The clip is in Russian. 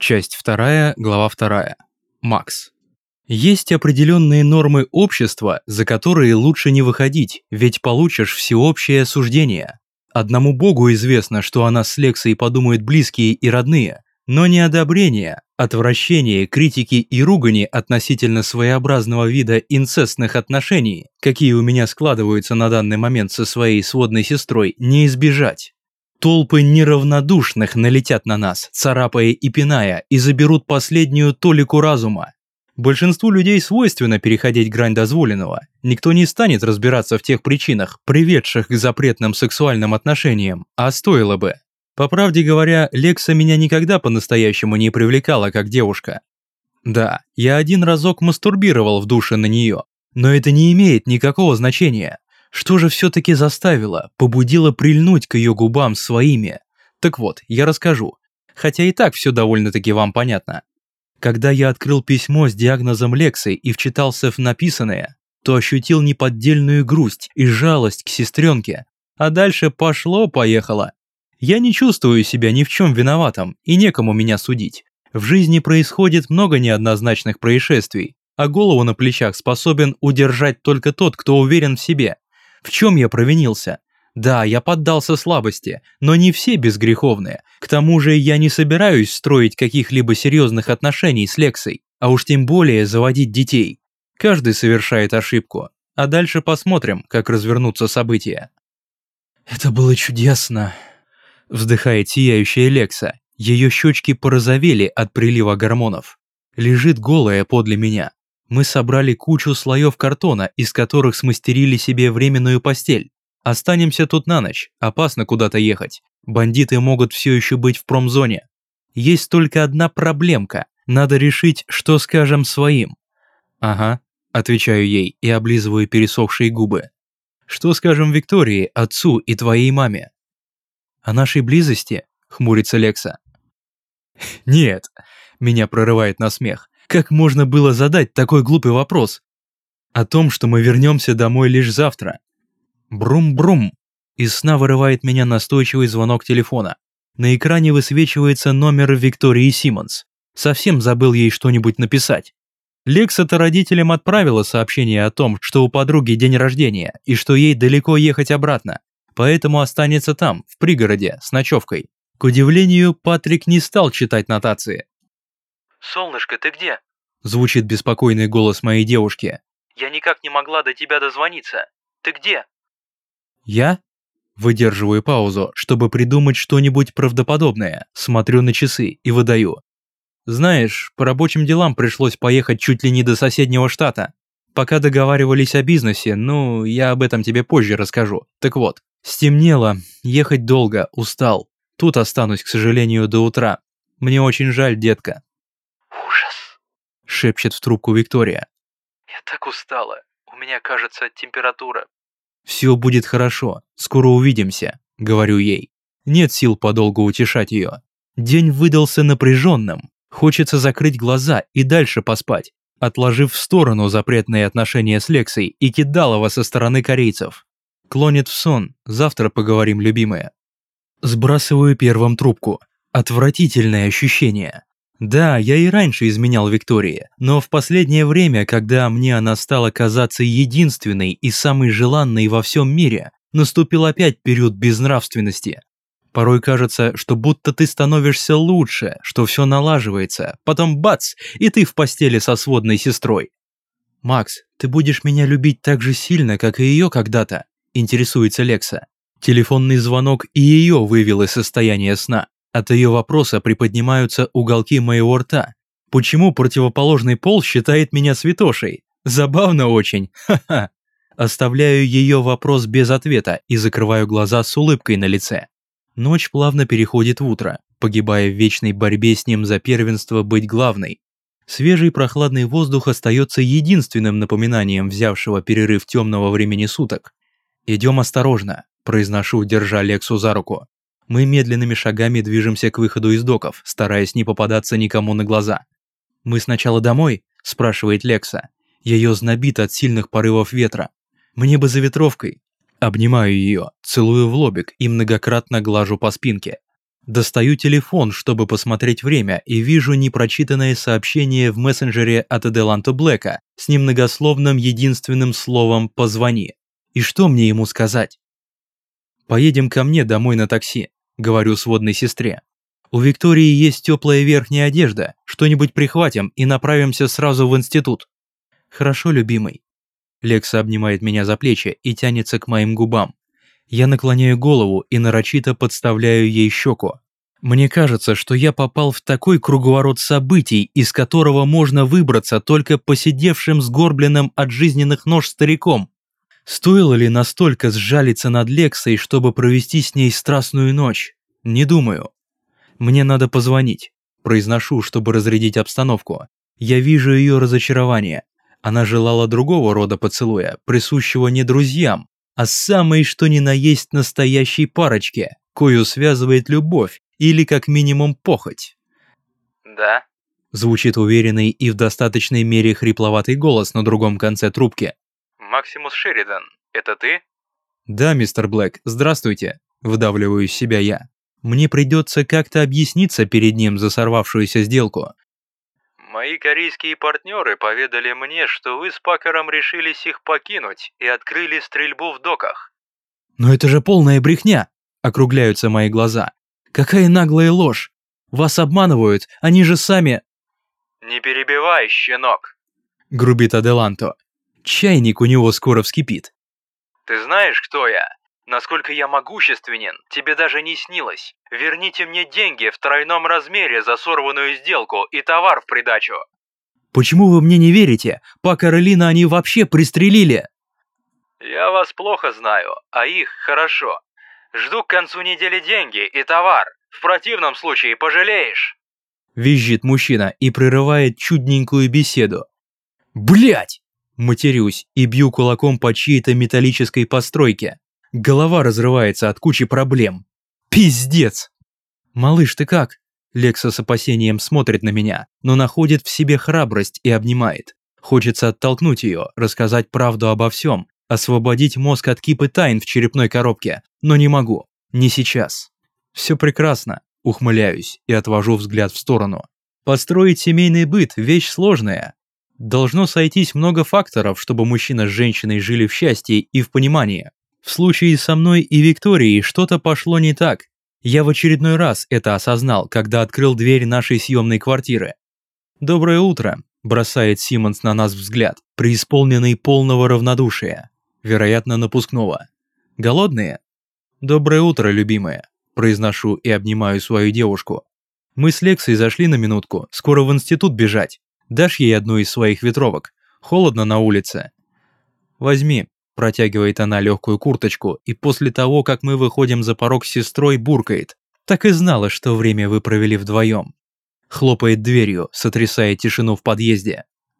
Часть 2, глава 2. Макс. Есть определенные нормы общества, за которые лучше не выходить, ведь получишь всеобщее осуждение. Одному богу известно, что о нас с Лексой подумают близкие и родные, но не одобрение, отвращение, критики и ругани относительно своеобразного вида инцестных отношений, какие у меня складываются на данный момент со своей сводной сестрой, не избежать. Толпы неравнодушных налетят на нас, царапая и пиная, и заберут последнюю толику разума. Большинству людей свойственно переходить грань дозволенного. Никто не станет разбираться в тех причинах, приведших к запретным сексуальным отношениям, а стоило бы. По правде говоря, Лекса меня никогда по-настоящему не привлекала как девушка. Да, я один разок мастурбировал в душе на нее, но это не имеет никакого значения. Что же все-таки заставило, побудило прильнуть к ее губам своими? Так вот, я расскажу. Хотя и так все довольно-таки вам понятно. Когда я открыл письмо с диагнозом Лексы и вчитался в написанное, то ощутил неподдельную грусть и жалость к сестренке. А дальше пошло-поехало. Я не чувствую себя ни в чем виноватым и некому меня судить. В жизни происходит много неоднозначных происшествий, а голову на плечах способен удержать только тот, кто уверен в себе. В чем я провинился? Да, я поддался слабости, но не все безгреховные. К тому же я не собираюсь строить каких-либо серьезных отношений с Лексой, а уж тем более заводить детей. Каждый совершает ошибку, а дальше посмотрим, как развернутся события. «Это было чудесно», – вздыхает сияющая Лекса. Ее щечки порозовели от прилива гормонов. Лежит голая подле меня, мы собрали кучу слоев картона, из которых смастерили себе временную постель. Останемся тут на ночь, опасно куда-то ехать. Бандиты могут все еще быть в промзоне. Есть только одна проблемка. Надо решить, что скажем своим. Ага, отвечаю ей и облизываю пересохшие губы. Что скажем Виктории, отцу и твоей маме? О нашей близости? Хмурится Лекса. Нет, меня прорывает на смех. Как можно было задать такой глупый вопрос? О том, что мы вернемся домой лишь завтра. Брум-брум. Из сна вырывает меня настойчивый звонок телефона. На экране высвечивается номер Виктории Симмонс. Совсем забыл ей что-нибудь написать. Лекса-то родителям отправила сообщение о том, что у подруги день рождения и что ей далеко ехать обратно. Поэтому останется там, в пригороде, с ночевкой. К удивлению, Патрик не стал читать нотации. «Солнышко, ты где?» Звучит беспокойный голос моей девушки. «Я никак не могла до тебя дозвониться. Ты где?» «Я?» Выдерживаю паузу, чтобы придумать что-нибудь правдоподобное, смотрю на часы и выдаю. Знаешь, по рабочим делам пришлось поехать чуть ли не до соседнего штата. Пока договаривались о бизнесе, ну, я об этом тебе позже расскажу. Так вот, стемнело, ехать долго, устал. Тут останусь, к сожалению, до утра. Мне очень жаль, детка шепчет в трубку Виктория. «Я так устала. У меня, кажется, температура». «Все будет хорошо. Скоро увидимся», — говорю ей. Нет сил подолгу утешать ее. День выдался напряженным. Хочется закрыть глаза и дальше поспать, отложив в сторону запретные отношения с Лексой и кидалова со стороны корейцев. Клонит в сон. Завтра поговорим, любимая. Сбрасываю первым трубку. Отвратительное ощущение. Да, я и раньше изменял Виктории, но в последнее время, когда мне она стала казаться единственной и самой желанной во всем мире, наступил опять период безнравственности. Порой кажется, что будто ты становишься лучше, что все налаживается, потом бац, и ты в постели со сводной сестрой. «Макс, ты будешь меня любить так же сильно, как и ее когда-то?» – интересуется Лекса. Телефонный звонок и ее вывел из состояния сна. От ее вопроса приподнимаются уголки моего рта. Почему противоположный пол считает меня святошей? Забавно очень, ха-ха. Оставляю ее вопрос без ответа и закрываю глаза с улыбкой на лице. Ночь плавно переходит в утро, погибая в вечной борьбе с ним за первенство быть главной. Свежий прохладный воздух остается единственным напоминанием взявшего перерыв темного времени суток. «Идем осторожно», – произношу, держа Лексу за руку. Мы медленными шагами движемся к выходу из доков, стараясь не попадаться никому на глаза. «Мы сначала домой?» – спрашивает Лекса. Ее знобит от сильных порывов ветра. «Мне бы за ветровкой». Обнимаю ее, целую в лобик и многократно глажу по спинке. Достаю телефон, чтобы посмотреть время, и вижу непрочитанное сообщение в мессенджере от Аделанто Блэка с немногословным единственным словом «позвони». И что мне ему сказать? «Поедем ко мне домой на такси», — говорю сводной сестре. «У Виктории есть теплая верхняя одежда, что-нибудь прихватим и направимся сразу в институт». «Хорошо, любимый». Лекса обнимает меня за плечи и тянется к моим губам. Я наклоняю голову и нарочито подставляю ей щеку. Мне кажется, что я попал в такой круговорот событий, из которого можно выбраться только посидевшим сгорбленным от жизненных нож стариком. Стоило ли настолько сжалиться над Лексой, чтобы провести с ней страстную ночь? Не думаю. Мне надо позвонить. Произношу, чтобы разрядить обстановку. Я вижу ее разочарование. Она желала другого рода поцелуя, присущего не друзьям, а самой что ни на есть настоящей парочке, кою связывает любовь или как минимум похоть. Да? Звучит уверенный и в достаточной мере хрипловатый голос на другом конце трубки. Максимус Шеридан, это ты? Да, мистер Блэк, здравствуйте. Выдавливаю из себя я. Мне придется как-то объясниться перед ним за сорвавшуюся сделку. Мои корейские партнеры поведали мне, что вы с Пакером решились их покинуть и открыли стрельбу в доках. Но это же полная брехня, округляются мои глаза. Какая наглая ложь. Вас обманывают, они же сами... Не перебивай, щенок. Грубит Аделанто. Чайник у него скоро вскипит. Ты знаешь, кто я? Насколько я могущественен, тебе даже не снилось. Верните мне деньги в тройном размере за сорванную сделку и товар в придачу. Почему вы мне не верите? Па Каролина они вообще пристрелили. Я вас плохо знаю, а их хорошо. Жду к концу недели деньги и товар. В противном случае пожалеешь. Визжит мужчина и прерывает чудненькую беседу. Блять! Матерюсь и бью кулаком по чьей-то металлической постройке. Голова разрывается от кучи проблем. Пиздец! Малыш, ты как? Лекса с опасением смотрит на меня, но находит в себе храбрость и обнимает. Хочется оттолкнуть ее, рассказать правду обо всем, освободить мозг от кипы тайн в черепной коробке, но не могу, не сейчас. Все прекрасно, ухмыляюсь и отвожу взгляд в сторону. Построить семейный быт – вещь сложная. Должно сойтись много факторов, чтобы мужчина с женщиной жили в счастье и в понимании. В случае со мной и Викторией что-то пошло не так. Я в очередной раз это осознал, когда открыл дверь нашей съемной квартиры. «Доброе утро», – бросает Симмонс на нас взгляд, преисполненный полного равнодушия, вероятно, напускного. «Голодные?» «Доброе утро, любимая», – произношу и обнимаю свою девушку. «Мы с Лексой зашли на минутку, скоро в институт бежать. Дашь ей одну из своих ветровок? Холодно на улице». «Возьми», Протягивает она легкую курточку, и после того, как мы выходим за порог с сестрой, буркает. Так и знала, что время вы провели вдвоем. Хлопает дверью, сотрясая тишину в подъезде.